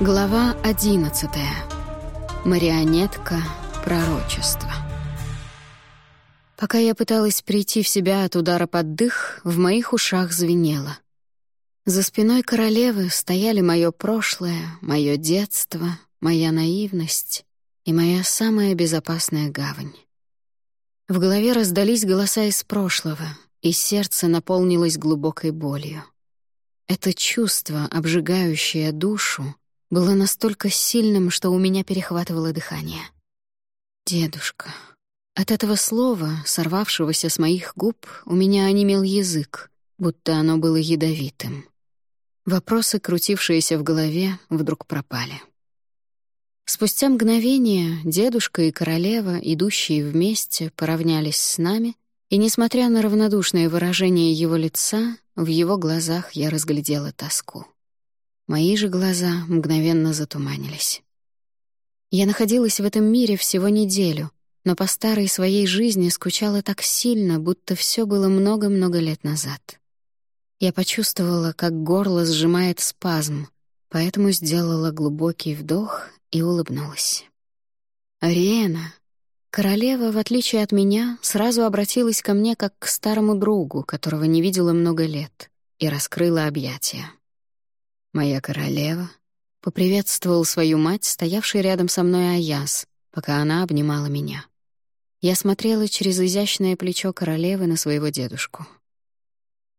Глава 11. Марионетка пророчества. Пока я пыталась прийти в себя от удара под дых, в моих ушах звенело. За спиной королевы стояли мое прошлое, мое детство, моя наивность и моя самая безопасная гавань. В голове раздались голоса из прошлого, и сердце наполнилось глубокой болью. Это чувство, обжигающее душу, было настолько сильным, что у меня перехватывало дыхание. «Дедушка». От этого слова, сорвавшегося с моих губ, у меня онемел язык, будто оно было ядовитым. Вопросы, крутившиеся в голове, вдруг пропали. Спустя мгновение дедушка и королева, идущие вместе, поравнялись с нами, и, несмотря на равнодушное выражение его лица, в его глазах я разглядела тоску. Мои же глаза мгновенно затуманились. Я находилась в этом мире всего неделю, но по старой своей жизни скучала так сильно, будто все было много-много лет назад. Я почувствовала, как горло сжимает спазм, поэтому сделала глубокий вдох и улыбнулась. «Ариэна!» Королева, в отличие от меня, сразу обратилась ко мне как к старому другу, которого не видела много лет, и раскрыла объятия. «Моя королева», — поприветствовал свою мать, стоявший рядом со мной Аяс, пока она обнимала меня. Я смотрела через изящное плечо королевы на своего дедушку.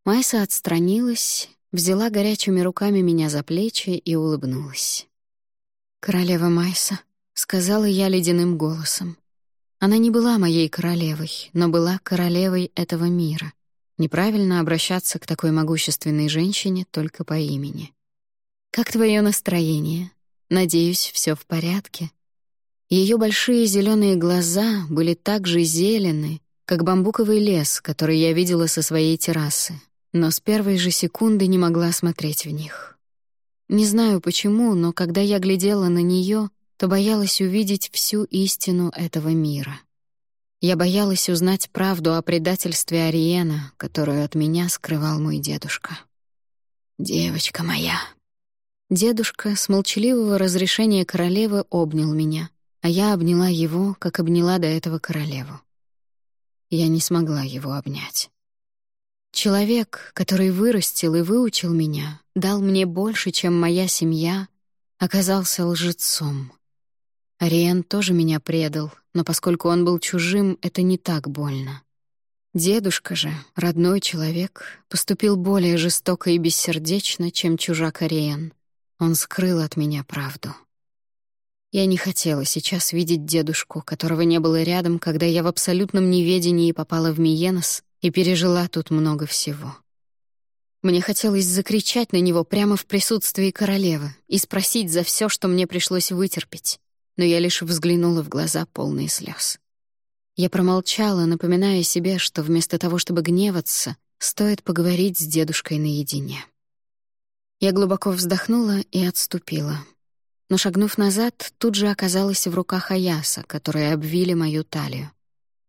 Майса отстранилась, взяла горячими руками меня за плечи и улыбнулась. «Королева Майса», — сказала я ледяным голосом. Она не была моей королевой, но была королевой этого мира. Неправильно обращаться к такой могущественной женщине только по имени. «Как твое настроение? Надеюсь, все в порядке?» Ее большие зеленые глаза были так же зелены, как бамбуковый лес, который я видела со своей террасы, но с первой же секунды не могла смотреть в них. Не знаю почему, но когда я глядела на нее, то боялась увидеть всю истину этого мира. Я боялась узнать правду о предательстве Ариена, которую от меня скрывал мой дедушка. «Девочка моя», Дедушка с молчаливого разрешения королевы обнял меня, а я обняла его, как обняла до этого королеву. Я не смогла его обнять. Человек, который вырастил и выучил меня, дал мне больше, чем моя семья, оказался лжецом. Ариен тоже меня предал, но поскольку он был чужим, это не так больно. Дедушка же, родной человек, поступил более жестоко и бессердечно, чем чужак Ариен. Он скрыл от меня правду. Я не хотела сейчас видеть дедушку, которого не было рядом, когда я в абсолютном неведении попала в Миенос и пережила тут много всего. Мне хотелось закричать на него прямо в присутствии королевы и спросить за все, что мне пришлось вытерпеть, но я лишь взглянула в глаза полные слез. Я промолчала, напоминая себе, что вместо того, чтобы гневаться, стоит поговорить с дедушкой наедине. Я глубоко вздохнула и отступила. Но, шагнув назад, тут же оказалась в руках Аяса, которые обвили мою талию.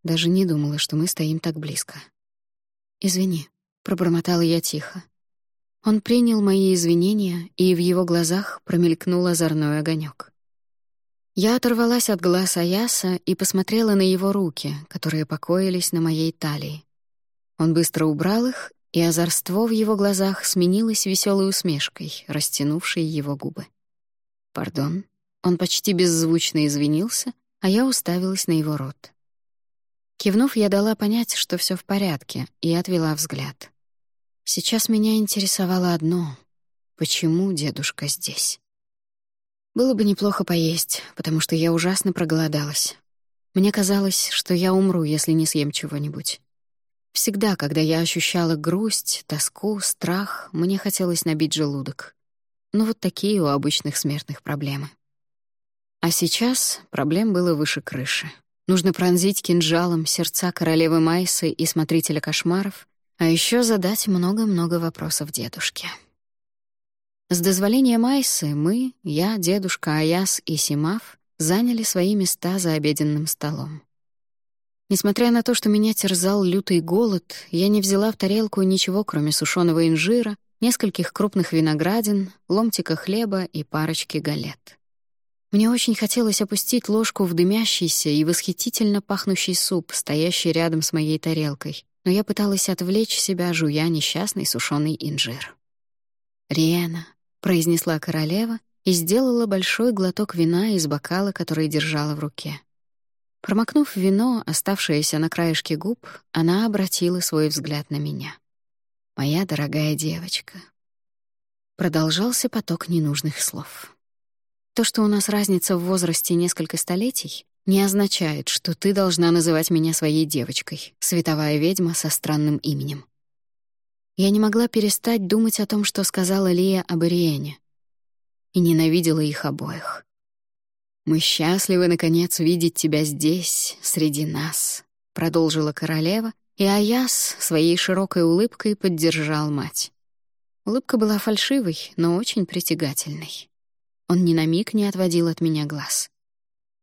Даже не думала, что мы стоим так близко. «Извини», — пробормотала я тихо. Он принял мои извинения, и в его глазах промелькнул озорной огонек. Я оторвалась от глаз Аяса и посмотрела на его руки, которые покоились на моей талии. Он быстро убрал их и озорство в его глазах сменилось веселой усмешкой, растянувшей его губы. «Пардон». Он почти беззвучно извинился, а я уставилась на его рот. Кивнув, я дала понять, что все в порядке, и отвела взгляд. Сейчас меня интересовало одно — почему дедушка здесь? Было бы неплохо поесть, потому что я ужасно проголодалась. Мне казалось, что я умру, если не съем чего-нибудь. Всегда, когда я ощущала грусть, тоску, страх, мне хотелось набить желудок. Но вот такие у обычных смертных проблемы. А сейчас проблем было выше крыши. Нужно пронзить кинжалом сердца королевы Майсы и смотрителя кошмаров, а еще задать много-много вопросов дедушке. С дозволения Майсы мы, я, дедушка Аяс и Симав заняли свои места за обеденным столом. Несмотря на то, что меня терзал лютый голод, я не взяла в тарелку ничего, кроме сушеного инжира, нескольких крупных виноградин, ломтика хлеба и парочки галет. Мне очень хотелось опустить ложку в дымящийся и восхитительно пахнущий суп, стоящий рядом с моей тарелкой, но я пыталась отвлечь себя, жуя несчастный сушеный инжир. «Риэна», — произнесла королева и сделала большой глоток вина из бокала, который держала в руке. Промокнув вино, оставшееся на краешке губ, она обратила свой взгляд на меня. «Моя дорогая девочка». Продолжался поток ненужных слов. То, что у нас разница в возрасте несколько столетий, не означает, что ты должна называть меня своей девочкой, световая ведьма со странным именем. Я не могла перестать думать о том, что сказала Лия об Ириэне, и ненавидела их обоих. «Мы счастливы, наконец, видеть тебя здесь, среди нас», — продолжила королева, и Аяс своей широкой улыбкой поддержал мать. Улыбка была фальшивой, но очень притягательной. Он ни на миг не отводил от меня глаз.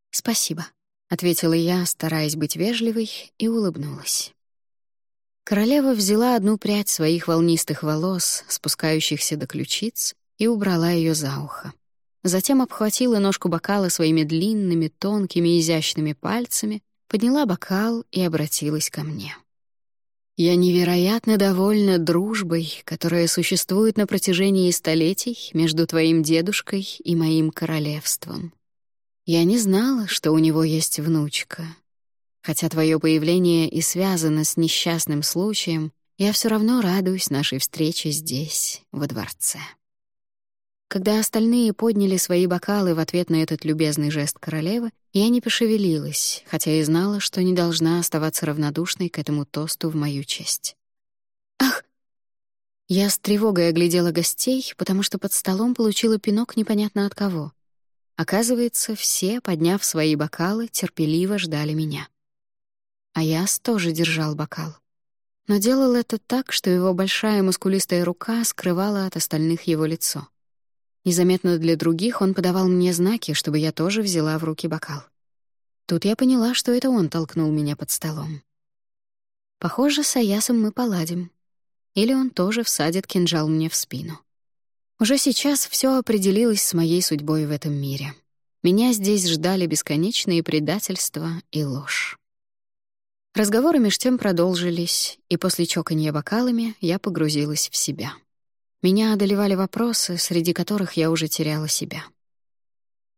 «Спасибо», — ответила я, стараясь быть вежливой, и улыбнулась. Королева взяла одну прядь своих волнистых волос, спускающихся до ключиц, и убрала ее за ухо. Затем обхватила ножку бокала своими длинными, тонкими, изящными пальцами, подняла бокал и обратилась ко мне. Я невероятно довольна дружбой, которая существует на протяжении столетий между твоим дедушкой и моим королевством. Я не знала, что у него есть внучка. Хотя твое появление и связано с несчастным случаем, я все равно радуюсь нашей встрече здесь, во дворце. Когда остальные подняли свои бокалы в ответ на этот любезный жест королевы, я не пошевелилась, хотя и знала, что не должна оставаться равнодушной к этому тосту в мою честь. «Ах!» Я с тревогой оглядела гостей, потому что под столом получила пинок непонятно от кого. Оказывается, все, подняв свои бокалы, терпеливо ждали меня. А Яс тоже держал бокал. Но делал это так, что его большая мускулистая рука скрывала от остальных его лицо. Незаметно для других он подавал мне знаки, чтобы я тоже взяла в руки бокал. Тут я поняла, что это он толкнул меня под столом. Похоже, с Аясом мы поладим. Или он тоже всадит кинжал мне в спину. Уже сейчас все определилось с моей судьбой в этом мире. Меня здесь ждали бесконечные предательства и ложь. Разговоры меж тем продолжились, и после чоканья бокалами я погрузилась в себя. Меня одолевали вопросы, среди которых я уже теряла себя.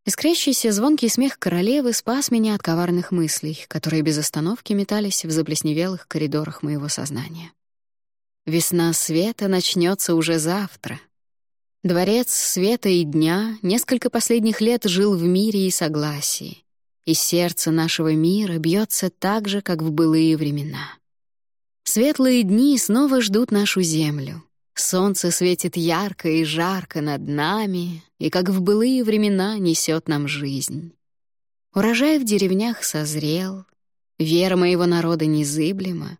Искрящийся звонкий смех королевы спас меня от коварных мыслей, которые без остановки метались в заплесневелых коридорах моего сознания. Весна света начнется уже завтра. Дворец света и дня несколько последних лет жил в мире и согласии, и сердце нашего мира бьется так же, как в былые времена. Светлые дни снова ждут нашу землю, Солнце светит ярко и жарко над нами, и, как в былые времена, несет нам жизнь. Урожай в деревнях созрел, вера моего народа незыблема.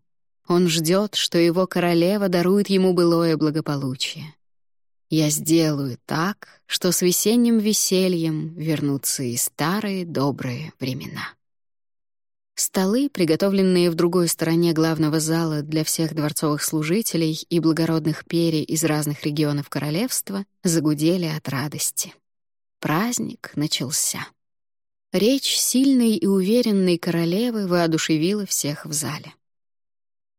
Он ждет, что его королева дарует ему былое благополучие. Я сделаю так, что с весенним весельем вернутся и старые добрые времена. Столы, приготовленные в другой стороне главного зала для всех дворцовых служителей и благородных перий из разных регионов королевства, загудели от радости. Праздник начался. Речь сильной и уверенной королевы воодушевила всех в зале.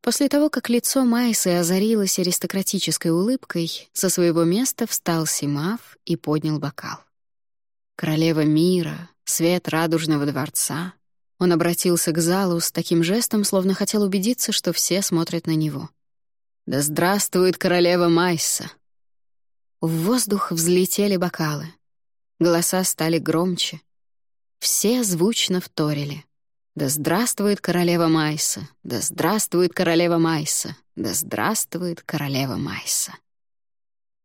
После того, как лицо Майсы озарилось аристократической улыбкой, со своего места встал Симав и поднял бокал. Королева мира, свет радужного дворца, он обратился к залу с таким жестом, словно хотел убедиться, что все смотрят на него. «Да здравствует королева Майса!» В воздух взлетели бокалы. Голоса стали громче. Все звучно вторили. «Да здравствует королева Майса! Да здравствует королева Майса! Да здравствует королева Майса!»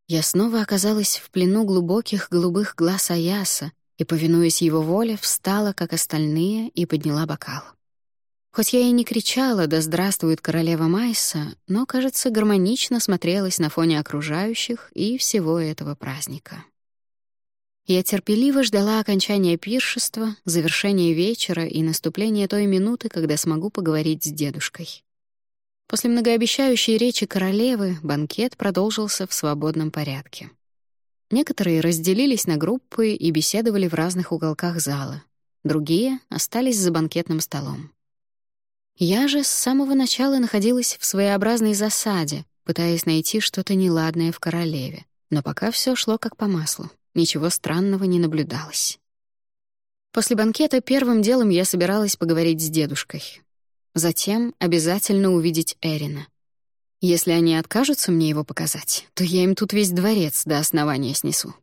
Я снова оказалась в плену глубоких голубых глаз Аяса, и, повинуясь его воле, встала, как остальные, и подняла бокал. Хоть я и не кричала «Да здравствует королева Майса», но, кажется, гармонично смотрелась на фоне окружающих и всего этого праздника. Я терпеливо ждала окончания пиршества, завершения вечера и наступления той минуты, когда смогу поговорить с дедушкой. После многообещающей речи королевы банкет продолжился в свободном порядке. Некоторые разделились на группы и беседовали в разных уголках зала. Другие остались за банкетным столом. Я же с самого начала находилась в своеобразной засаде, пытаясь найти что-то неладное в королеве. Но пока все шло как по маслу. Ничего странного не наблюдалось. После банкета первым делом я собиралась поговорить с дедушкой. Затем обязательно увидеть Эрина. Если они откажутся мне его показать, то я им тут весь дворец до основания снесу.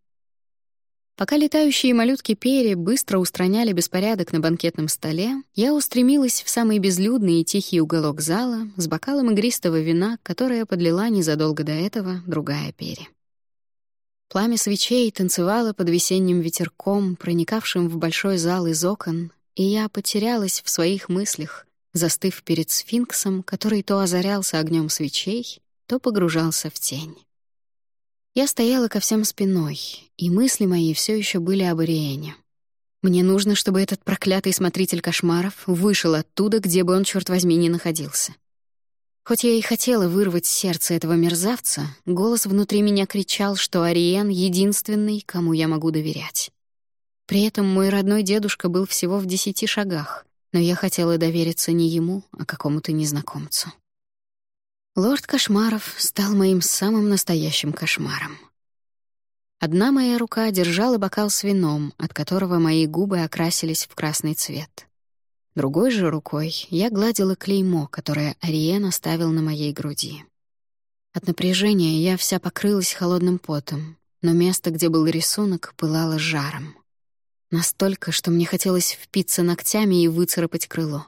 Пока летающие малютки Пери быстро устраняли беспорядок на банкетном столе, я устремилась в самый безлюдный и тихий уголок зала с бокалом игристого вина, которое подлила незадолго до этого другая Пери. Пламя свечей танцевало под весенним ветерком, проникавшим в большой зал из окон, и я потерялась в своих мыслях, застыв перед сфинксом, который то озарялся огнем свечей, то погружался в тень. Я стояла ко всем спиной, и мысли мои все еще были об Ириэне. Мне нужно, чтобы этот проклятый смотритель кошмаров вышел оттуда, где бы он, черт возьми, не находился. Хоть я и хотела вырвать сердце этого мерзавца, голос внутри меня кричал, что Ариен — единственный, кому я могу доверять. При этом мой родной дедушка был всего в десяти шагах, но я хотела довериться не ему, а какому-то незнакомцу. Лорд Кошмаров стал моим самым настоящим кошмаром. Одна моя рука держала бокал с вином, от которого мои губы окрасились в красный цвет. Другой же рукой я гладила клеймо, которое Ариен оставил на моей груди. От напряжения я вся покрылась холодным потом, но место, где был рисунок, пылало жаром. Настолько, что мне хотелось впиться ногтями и выцарапать крыло.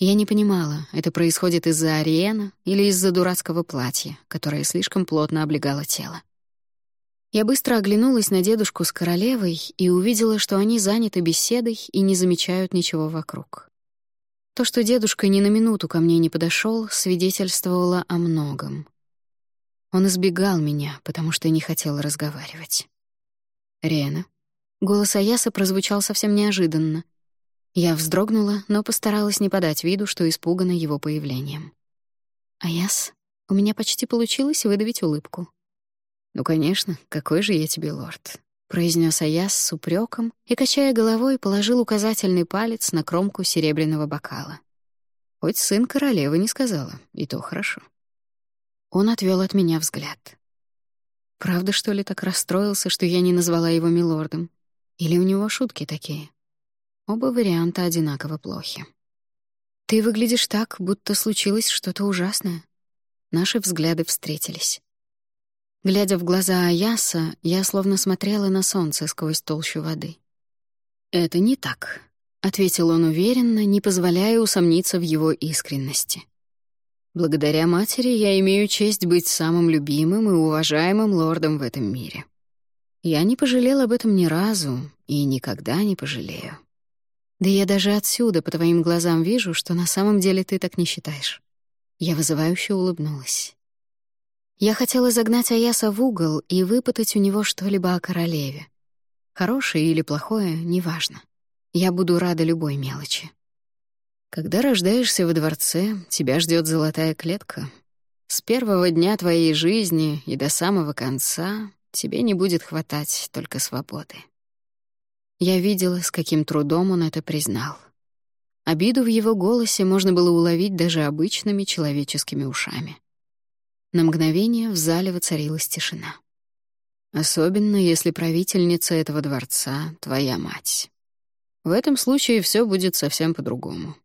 Я не понимала, это происходит из-за Ариена или из-за дурацкого платья, которое слишком плотно облегало тело. Я быстро оглянулась на дедушку с королевой и увидела, что они заняты беседой и не замечают ничего вокруг. То, что дедушка ни на минуту ко мне не подошел, свидетельствовало о многом. Он избегал меня, потому что не хотел разговаривать. «Рена». Голос Аяса прозвучал совсем неожиданно, я вздрогнула, но постаралась не подать виду, что испугана его появлением. «Аяс, у меня почти получилось выдавить улыбку». «Ну, конечно, какой же я тебе лорд», — произнес Аяс с упреком и, качая головой, положил указательный палец на кромку серебряного бокала. «Хоть сын королевы не сказала, и то хорошо». Он отвел от меня взгляд. Правда, что ли, так расстроился, что я не назвала его милордом? Или у него шутки такие? Оба варианта одинаково плохи. «Ты выглядишь так, будто случилось что-то ужасное». Наши взгляды встретились. Глядя в глаза Аяса, я словно смотрела на солнце сквозь толщу воды. «Это не так», — ответил он уверенно, не позволяя усомниться в его искренности. «Благодаря матери я имею честь быть самым любимым и уважаемым лордом в этом мире. Я не пожалел об этом ни разу и никогда не пожалею. Да я даже отсюда по твоим глазам вижу, что на самом деле ты так не считаешь. Я вызывающе улыбнулась. Я хотела загнать Аяса в угол и выпытать у него что-либо о королеве. Хорошее или плохое, неважно. Я буду рада любой мелочи. Когда рождаешься во дворце, тебя ждет золотая клетка. С первого дня твоей жизни и до самого конца тебе не будет хватать только свободы. Я видела, с каким трудом он это признал. Обиду в его голосе можно было уловить даже обычными человеческими ушами. На мгновение в зале воцарилась тишина. Особенно, если правительница этого дворца — твоя мать. В этом случае все будет совсем по-другому.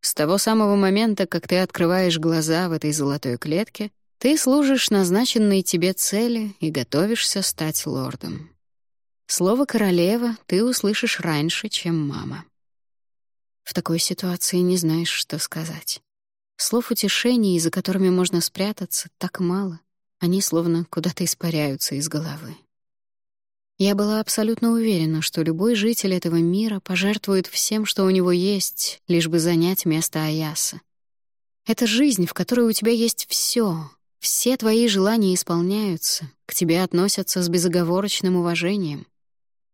С того самого момента, как ты открываешь глаза в этой золотой клетке, ты служишь назначенной тебе цели и готовишься стать лордом. Слово «королева» ты услышишь раньше, чем «мама». В такой ситуации не знаешь, что сказать. Слов утешений, за которыми можно спрятаться, так мало. Они словно куда-то испаряются из головы. Я была абсолютно уверена, что любой житель этого мира пожертвует всем, что у него есть, лишь бы занять место Аяса. Это жизнь, в которой у тебя есть все, все твои желания исполняются, к тебе относятся с безоговорочным уважением.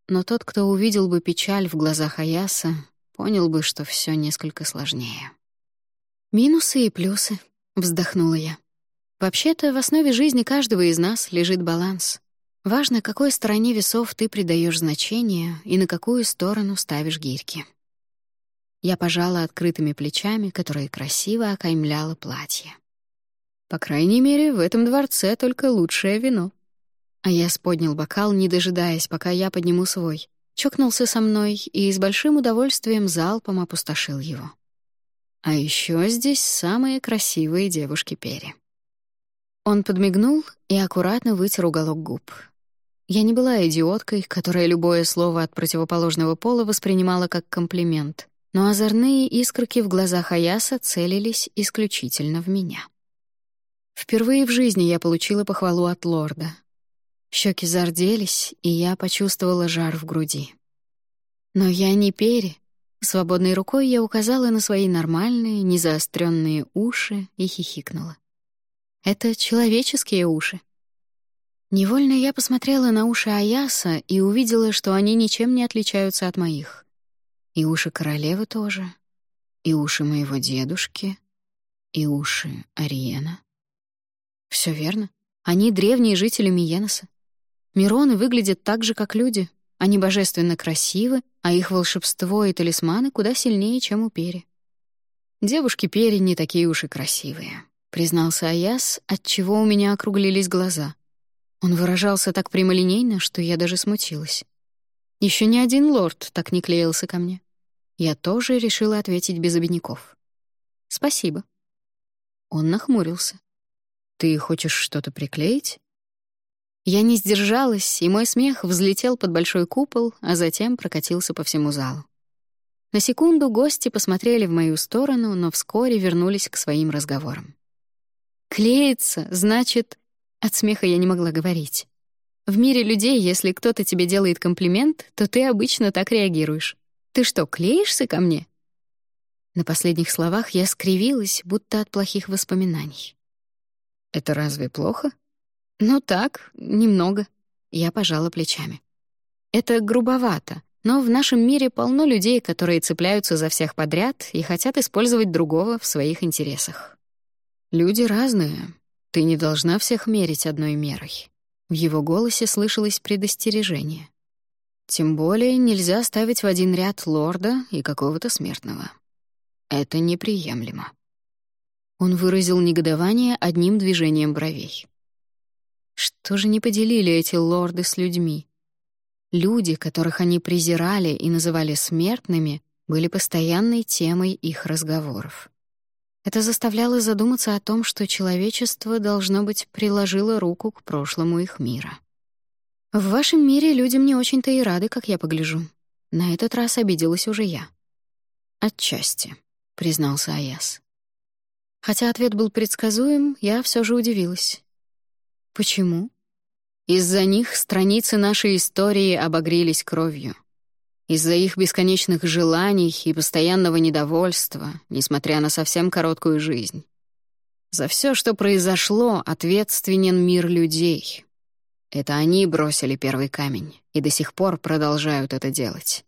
Но тот, кто увидел бы печаль в глазах Аяса, понял бы, что все несколько сложнее. «Минусы и плюсы», —— вздохнула я. «Вообще-то в основе жизни каждого из нас лежит баланс. Важно, какой стороне весов ты придаешь значение и на какую сторону ставишь гирьки». Я пожала открытыми плечами, которые красиво окаймляло платье. «По крайней мере, в этом дворце только лучшее вино». А я споднял бокал, не дожидаясь, пока я подниму свой, чокнулся со мной и с большим удовольствием залпом опустошил его. А еще здесь самые красивые девушки Пери. Он подмигнул и аккуратно вытер уголок губ. Я не была идиоткой, которая любое слово от противоположного пола воспринимала как комплимент, но озорные искорки в глазах Аяса целились исключительно в меня. Впервые в жизни я получила похвалу от лорда. Щеки зарделись, и я почувствовала жар в груди. Но я не Пери. Свободной рукой я указала на свои нормальные, незаостренные уши и хихикнула. Это человеческие уши. Невольно я посмотрела на уши Аяса и увидела, что они ничем не отличаются от моих. И уши королевы тоже, и уши моего дедушки, и уши Ариена. Все верно. Они древние жители Миеноса. Мироны выглядят так же, как люди. Они божественно красивы, а их волшебство и талисманы куда сильнее, чем у Пери. Девушки Пери не такие уж и красивые признался Аяс, отчего у меня округлились глаза. Он выражался так прямолинейно, что я даже смутилась. Еще ни один лорд так не клеился ко мне. Я тоже решила ответить без обиняков. «Спасибо». Он нахмурился. «Ты хочешь что-то приклеить?» Я не сдержалась, и мой смех взлетел под большой купол, а затем прокатился по всему залу. На секунду гости посмотрели в мою сторону, но вскоре вернулись к своим разговорам. Клеится, значит... От смеха я не могла говорить. В мире людей, если кто-то тебе делает комплимент, то ты обычно так реагируешь. Ты что, клеишься ко мне? На последних словах я скривилась, будто от плохих воспоминаний. Это разве плохо? Ну так, немного. Я пожала плечами. Это грубовато, но в нашем мире полно людей, которые цепляются за всех подряд и хотят использовать другого в своих интересах. Люди разные. Ты не должна всех мерить одной мерой. В его голосе слышалось предостережение. Тем более нельзя ставить в один ряд лорда и какого-то смертного. Это неприемлемо. Он выразил негодование одним движением бровей. Что же не поделили эти лорды с людьми? Люди, которых они презирали и называли смертными, были постоянной темой их разговоров. Это заставляло задуматься о том, что человечество, должно быть, приложило руку к прошлому их мира. «В вашем мире людям не очень-то и рады, как я погляжу. На этот раз обиделась уже я». «Отчасти», — признался Аяс. Хотя ответ был предсказуем, я все же удивилась. «Почему?» «Из-за них страницы нашей истории обогрелись кровью. Из-за их бесконечных желаний и постоянного недовольства, несмотря на совсем короткую жизнь. За все, что произошло, ответственен мир людей. Это они бросили первый камень и до сих пор продолжают это делать.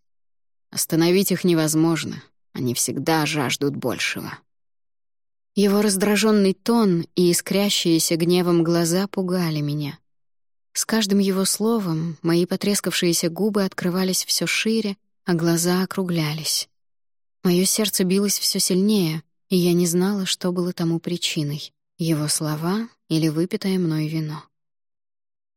Остановить их невозможно, они всегда жаждут большего. Его раздраженный тон и искрящиеся гневом глаза пугали меня — с каждым его словом мои потрескавшиеся губы открывались все шире, а глаза округлялись. Мое сердце билось все сильнее, и я не знала, что было тому причиной — его слова или выпитое мной вино.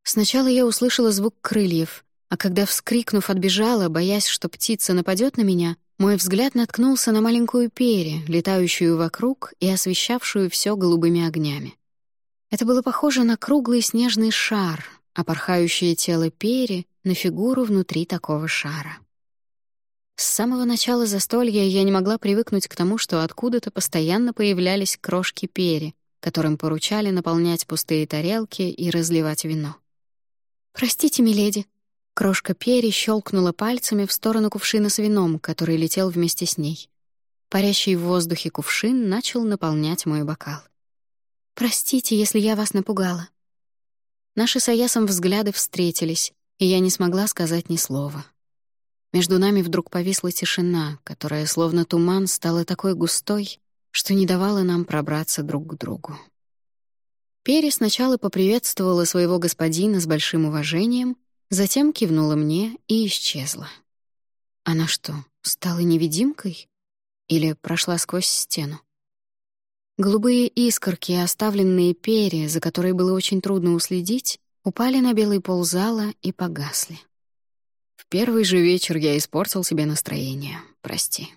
Сначала я услышала звук крыльев, а когда, вскрикнув, отбежала, боясь, что птица нападет на меня, мой взгляд наткнулся на маленькую пере, летающую вокруг и освещавшую все голубыми огнями. Это было похоже на круглый снежный шар, а порхающее тело Пери — на фигуру внутри такого шара. С самого начала застолья я не могла привыкнуть к тому, что откуда-то постоянно появлялись крошки Пери, которым поручали наполнять пустые тарелки и разливать вино. «Простите, миледи», Крошка Пери щелкнула пальцами в сторону кувшина с вином, который летел вместе с ней. Парящий в воздухе кувшин начал наполнять мой бокал. «Простите, если я вас напугала». Наши с Аясом взгляды встретились, и я не смогла сказать ни слова. Между нами вдруг повисла тишина, которая, словно туман, стала такой густой, что не давало нам пробраться друг к другу. Перри сначала поприветствовала своего господина с большим уважением, затем кивнула мне и исчезла. Она что, стала невидимкой? Или прошла сквозь стену? Голубые искорки, оставленные перья, за которой было очень трудно уследить, упали на белый пол зала и погасли. В первый же вечер я испортил себе настроение. Прости.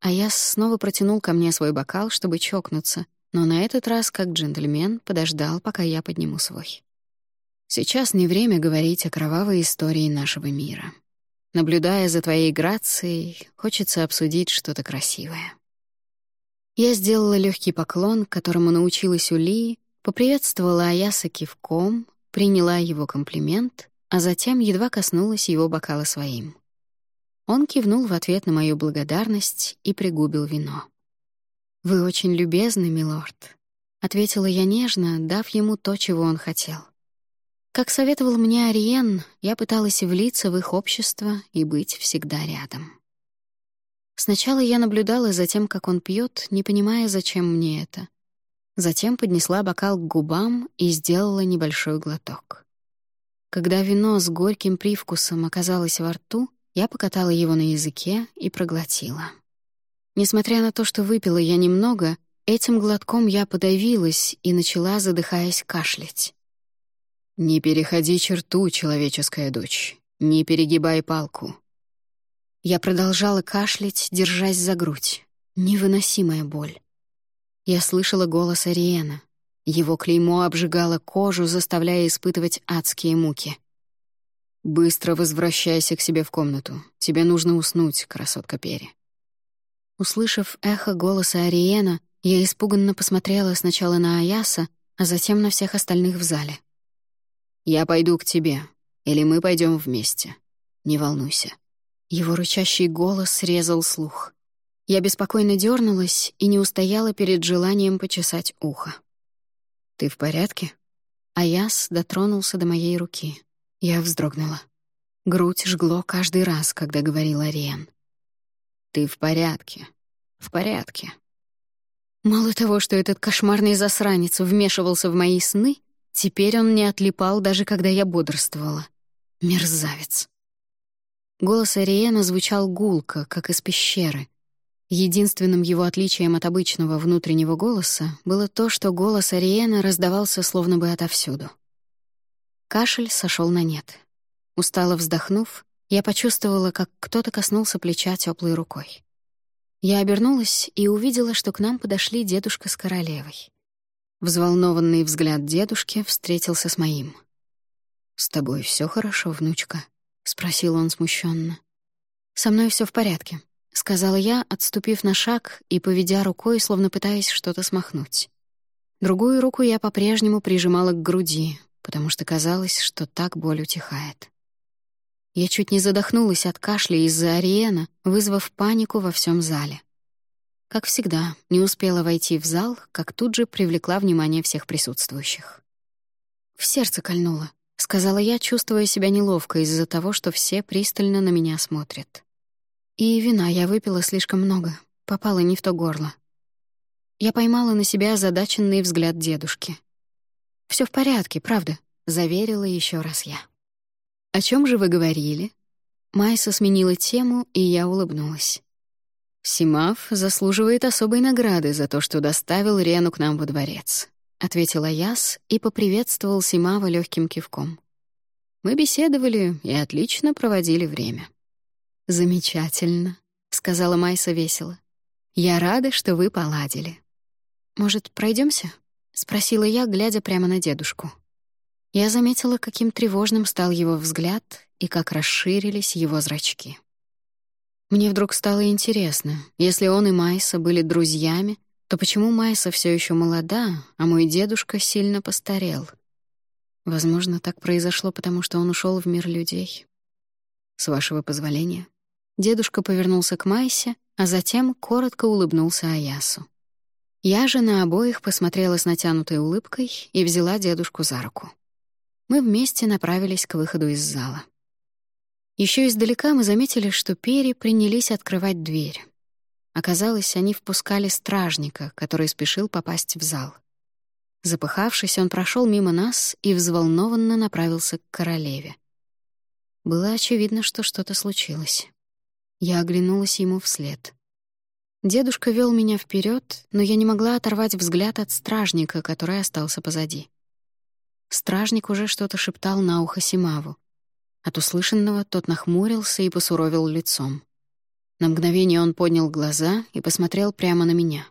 А я снова протянул ко мне свой бокал, чтобы чокнуться, но на этот раз, как джентльмен, подождал, пока я подниму свой. Сейчас не время говорить о кровавой истории нашего мира. Наблюдая за твоей грацией, хочется обсудить что-то красивое. Я сделала легкий поклон, которому научилась у Лии, поприветствовала Аяса кивком, приняла его комплимент, а затем едва коснулась его бокала своим. Он кивнул в ответ на мою благодарность и пригубил вино. «Вы очень любезны, милорд», — ответила я нежно, дав ему то, чего он хотел. Как советовал мне Ариен, я пыталась влиться в их общество и быть всегда рядом. Сначала я наблюдала за тем, как он пьет, не понимая, зачем мне это. Затем поднесла бокал к губам и сделала небольшой глоток. Когда вино с горьким привкусом оказалось во рту, я покатала его на языке и проглотила. Несмотря на то, что выпила я немного, этим глотком я подавилась и начала, задыхаясь, кашлять. «Не переходи черту, человеческая дочь. Не перегибай палку. Я продолжала кашлять, держась за грудь. Невыносимая боль. Я слышала голос Ариена. Его клеймо обжигало кожу, заставляя испытывать адские муки. «Быстро возвращайся к себе в комнату. Тебе нужно уснуть, красотка Пери». Услышав эхо голоса Ариена, я испуганно посмотрела сначала на Аяса, а затем на всех остальных в зале. «Я пойду к тебе, или мы пойдем вместе. Не волнуйся». Его рычащий голос срезал слух. Я беспокойно дернулась и не устояла перед желанием почесать ухо. «Ты в порядке?» Аяс дотронулся до моей руки. Я вздрогнула. Грудь жгло каждый раз, когда говорил Ариен. «Ты в порядке. В порядке». Мало того, что этот кошмарный засранец вмешивался в мои сны, теперь он не отлипал, даже когда я бодрствовала. Мерзавец. Голос Ариена звучал гулко, как из пещеры. Единственным его отличием от обычного внутреннего голоса было то, что голос Ариена раздавался словно бы отовсюду. Кашель сошел на нет. Устало вздохнув, я почувствовала, как кто-то коснулся плеча теплой рукой. Я обернулась и увидела, что к нам подошли дедушка с королевой. Взволнованный взгляд дедушки встретился с моим. «С тобой все хорошо, внучка?» — спросил он смущенно. «Со мной все в порядке», — сказала я, отступив на шаг и поведя рукой, словно пытаясь что-то смахнуть. Другую руку я по-прежнему прижимала к груди, потому что казалось, что так боль утихает. Я чуть не задохнулась от кашля из-за Ариена, вызвав панику во всем зале. Как всегда, не успела войти в зал, как тут же привлекла внимание всех присутствующих. В сердце кольнуло сказала я, чувствуя себя неловко из-за того, что все пристально на меня смотрят. И вина я выпила слишком много, попала не в то горло. Я поймала на себя озадаченный взгляд дедушки. Все в порядке, правда», — заверила еще раз я. «О чем же вы говорили?» Майса сменила тему, и я улыбнулась. «Симав заслуживает особой награды за то, что доставил Рену к нам во дворец ответила Яс и поприветствовал Симава легким кивком. Мы беседовали и отлично проводили время. Замечательно, сказала Майса весело. Я рада, что вы поладили. Может, пройдемся? спросила я, глядя прямо на дедушку. Я заметила, каким тревожным стал его взгляд и как расширились его зрачки. Мне вдруг стало интересно, если он и Майса были друзьями, то почему Майса все еще молода, а мой дедушка сильно постарел? Возможно, так произошло, потому что он ушел в мир людей. С вашего позволения. Дедушка повернулся к Майсе, а затем коротко улыбнулся Аясу. Я же на обоих посмотрела с натянутой улыбкой и взяла дедушку за руку. Мы вместе направились к выходу из зала. Еще издалека мы заметили, что Пери принялись открывать дверь. Оказалось, они впускали стражника, который спешил попасть в зал. Запыхавшись, он прошел мимо нас и взволнованно направился к королеве. Было очевидно, что что-то случилось. Я оглянулась ему вслед. Дедушка вел меня вперед, но я не могла оторвать взгляд от стражника, который остался позади. Стражник уже что-то шептал на ухо Симаву. От услышанного тот нахмурился и посуровил лицом. На мгновение он поднял глаза и посмотрел прямо на меня.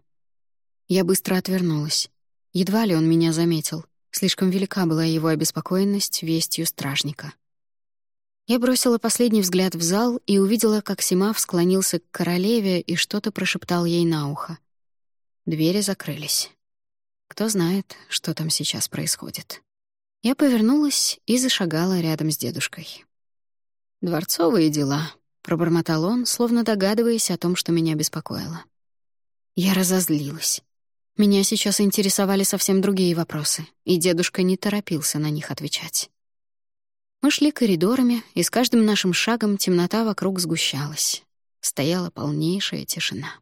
Я быстро отвернулась. Едва ли он меня заметил. Слишком велика была его обеспокоенность вестью стражника. Я бросила последний взгляд в зал и увидела, как Симав склонился к королеве и что-то прошептал ей на ухо. Двери закрылись. Кто знает, что там сейчас происходит. Я повернулась и зашагала рядом с дедушкой. «Дворцовые дела», — пробормотал он, словно догадываясь о том, что меня беспокоило. Я разозлилась. Меня сейчас интересовали совсем другие вопросы, и дедушка не торопился на них отвечать. Мы шли коридорами, и с каждым нашим шагом темнота вокруг сгущалась. Стояла полнейшая тишина.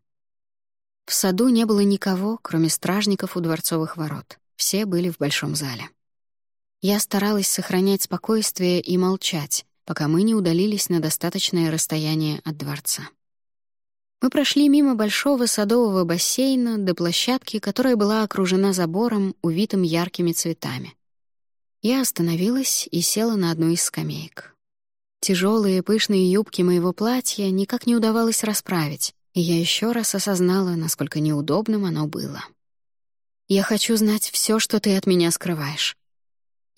В саду не было никого, кроме стражников у дворцовых ворот. Все были в большом зале. Я старалась сохранять спокойствие и молчать, пока мы не удалились на достаточное расстояние от дворца. Мы прошли мимо большого садового бассейна до площадки, которая была окружена забором, увитым яркими цветами. Я остановилась и села на одну из скамеек. Тяжелые пышные юбки моего платья никак не удавалось расправить, и я еще раз осознала, насколько неудобным оно было. «Я хочу знать все, что ты от меня скрываешь».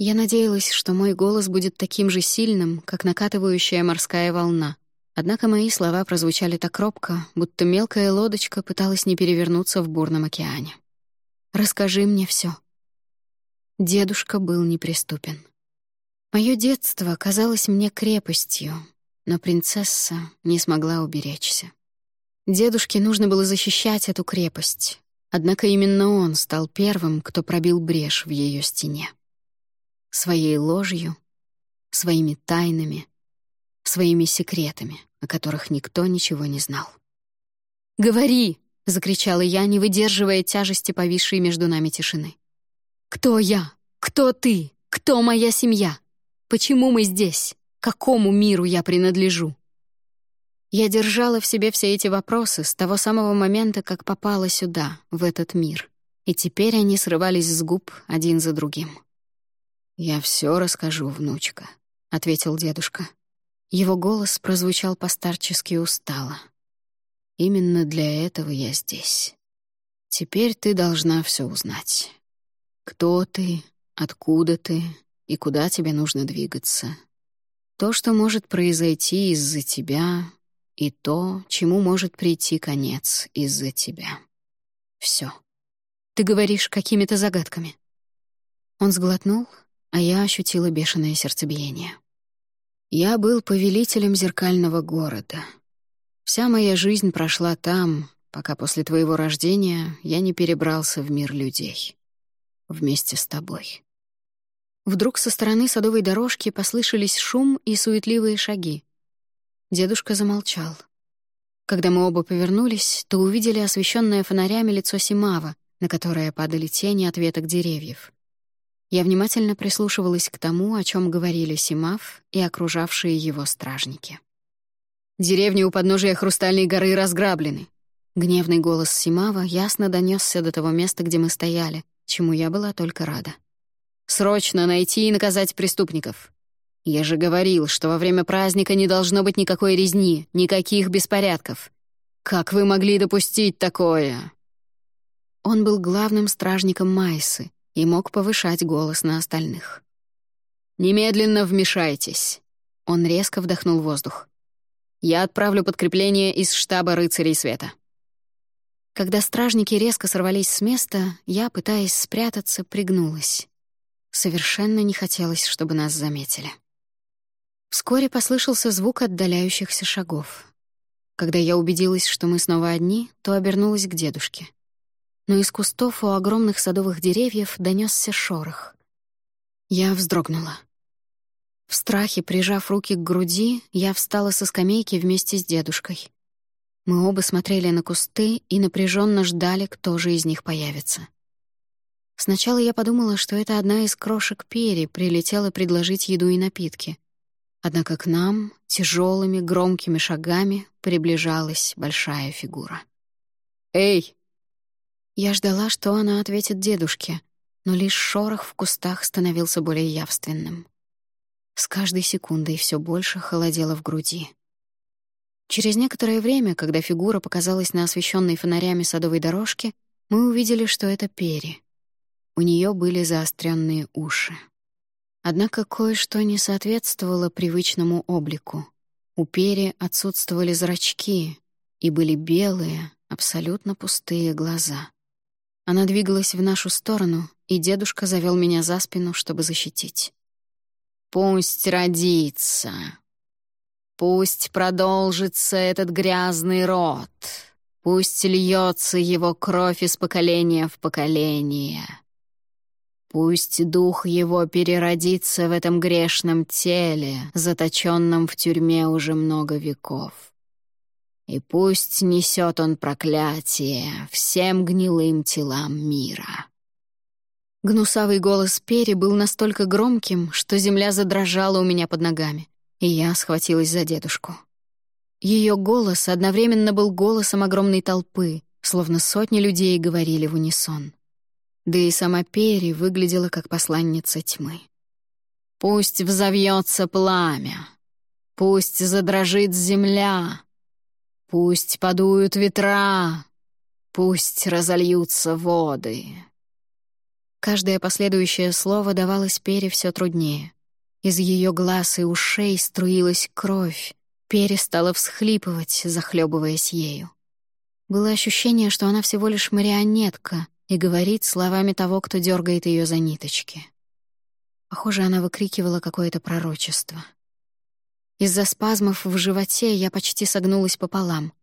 Я надеялась, что мой голос будет таким же сильным, как накатывающая морская волна. Однако мои слова прозвучали так робко, будто мелкая лодочка пыталась не перевернуться в бурном океане. «Расскажи мне все. Дедушка был неприступен. Мое детство казалось мне крепостью, но принцесса не смогла уберечься. Дедушке нужно было защищать эту крепость, однако именно он стал первым, кто пробил брешь в ее стене. Своей ложью, своими тайнами, своими секретами, о которых никто ничего не знал. «Говори!» — закричала я, не выдерживая тяжести повисшей между нами тишины. Кто я? Кто ты? Кто моя семья? Почему мы здесь? Какому миру я принадлежу? Я держала в себе все эти вопросы с того самого момента, как попала сюда, в этот мир. И теперь они срывались с губ один за другим. «Я все расскажу, внучка», — ответил дедушка. Его голос прозвучал постарчески устало. «Именно для этого я здесь. Теперь ты должна все узнать. Кто ты, откуда ты и куда тебе нужно двигаться. То, что может произойти из-за тебя, и то, чему может прийти конец из-за тебя. Все. Ты говоришь какими-то загадками. Он сглотнул, а я ощутила бешеное сердцебиение. Я был повелителем зеркального города. Вся моя жизнь прошла там, пока после твоего рождения я не перебрался в мир людей вместе с тобой». Вдруг со стороны садовой дорожки послышались шум и суетливые шаги. Дедушка замолчал. Когда мы оба повернулись, то увидели освещенное фонарями лицо Симава, на которое падали тени от веток деревьев. Я внимательно прислушивалась к тому, о чем говорили Симав и окружавшие его стражники. «Деревни у подножия Хрустальной горы разграблены!» Гневный голос Симава ясно донесся до того места, где мы стояли, чему я была только рада. «Срочно найти и наказать преступников. Я же говорил, что во время праздника не должно быть никакой резни, никаких беспорядков. Как вы могли допустить такое?» Он был главным стражником Майсы и мог повышать голос на остальных. «Немедленно вмешайтесь!» Он резко вдохнул воздух. «Я отправлю подкрепление из штаба рыцарей света». Когда стражники резко сорвались с места, я, пытаясь спрятаться, пригнулась. Совершенно не хотелось, чтобы нас заметили. Вскоре послышался звук отдаляющихся шагов. Когда я убедилась, что мы снова одни, то обернулась к дедушке. Но из кустов у огромных садовых деревьев донесся шорох. Я вздрогнула. В страхе, прижав руки к груди, я встала со скамейки вместе с дедушкой. Мы оба смотрели на кусты и напряженно ждали, кто же из них появится. Сначала я подумала, что это одна из крошек пери прилетела предложить еду и напитки. Однако к нам тяжелыми громкими шагами приближалась большая фигура. «Эй!» Я ждала, что она ответит дедушке, но лишь шорох в кустах становился более явственным. С каждой секундой все больше холодело в груди. Через некоторое время, когда фигура показалась на освещенной фонарями садовой дорожке, мы увидели, что это Пери. У нее были заостренные уши. Однако кое-что не соответствовало привычному облику. У Пери отсутствовали зрачки и были белые, абсолютно пустые глаза. Она двигалась в нашу сторону, и дедушка завел меня за спину, чтобы защитить. «Пусть родится. Пусть продолжится этот грязный род. Пусть льется его кровь из поколения в поколение. Пусть дух его переродится в этом грешном теле, заточенном в тюрьме уже много веков. И пусть несет он проклятие всем гнилым телам мира». Гнусавый голос Пери был настолько громким, что земля задрожала у меня под ногами, и я схватилась за дедушку. Ее голос одновременно был голосом огромной толпы, словно сотни людей говорили в унисон. Да и сама Пери выглядела как посланница тьмы. «Пусть взовьется пламя, пусть задрожит земля, пусть подуют ветра, пусть разольются воды». Каждое последующее слово давалось Пере все труднее. Из ее глаз и ушей струилась кровь. Пере стала всхлипывать, захлебываясь ею. Было ощущение, что она всего лишь марионетка и говорит словами того, кто дергает ее за ниточки. Похоже, она выкрикивала какое-то пророчество. Из-за спазмов в животе я почти согнулась пополам.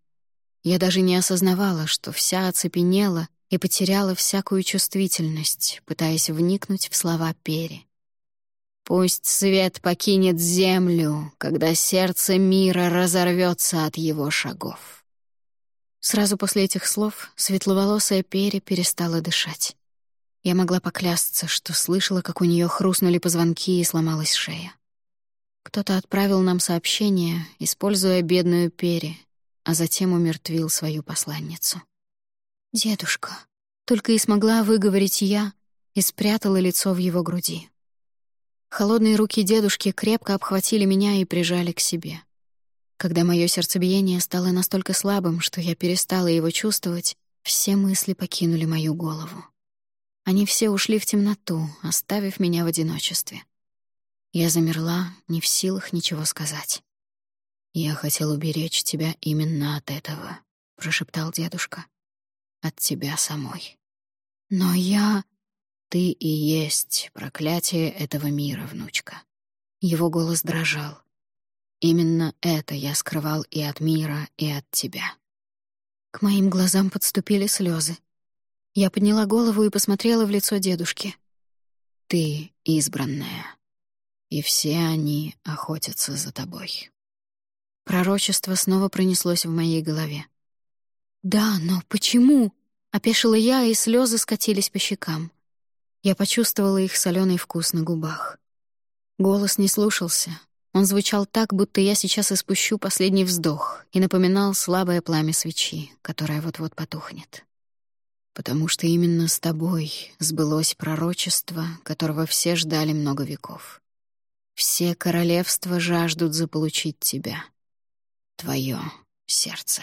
Я даже не осознавала, что вся оцепенела и потеряла всякую чувствительность, пытаясь вникнуть в слова Пери. «Пусть свет покинет землю, когда сердце мира разорвется от его шагов». Сразу после этих слов светловолосая Пери перестала дышать. Я могла поклясться, что слышала, как у нее хрустнули позвонки и сломалась шея. Кто-то отправил нам сообщение, используя бедную Пери, а затем умертвил свою посланницу. «Дедушка», — только и смогла выговорить я и спрятала лицо в его груди. Холодные руки дедушки крепко обхватили меня и прижали к себе. Когда мое сердцебиение стало настолько слабым, что я перестала его чувствовать, все мысли покинули мою голову. Они все ушли в темноту, оставив меня в одиночестве. Я замерла, не в силах ничего сказать. «Я хотел уберечь тебя именно от этого», — прошептал дедушка от тебя самой. Но я... Ты и есть проклятие этого мира, внучка. Его голос дрожал. Именно это я скрывал и от мира, и от тебя. К моим глазам подступили слезы. Я подняла голову и посмотрела в лицо дедушки. Ты избранная, и все они охотятся за тобой. Пророчество снова пронеслось в моей голове. «Да, но почему?» — опешила я, и слезы скатились по щекам. Я почувствовала их соленый вкус на губах. Голос не слушался. Он звучал так, будто я сейчас испущу последний вздох и напоминал слабое пламя свечи, которое вот-вот потухнет. Потому что именно с тобой сбылось пророчество, которого все ждали много веков. Все королевства жаждут заполучить тебя. Твое сердце.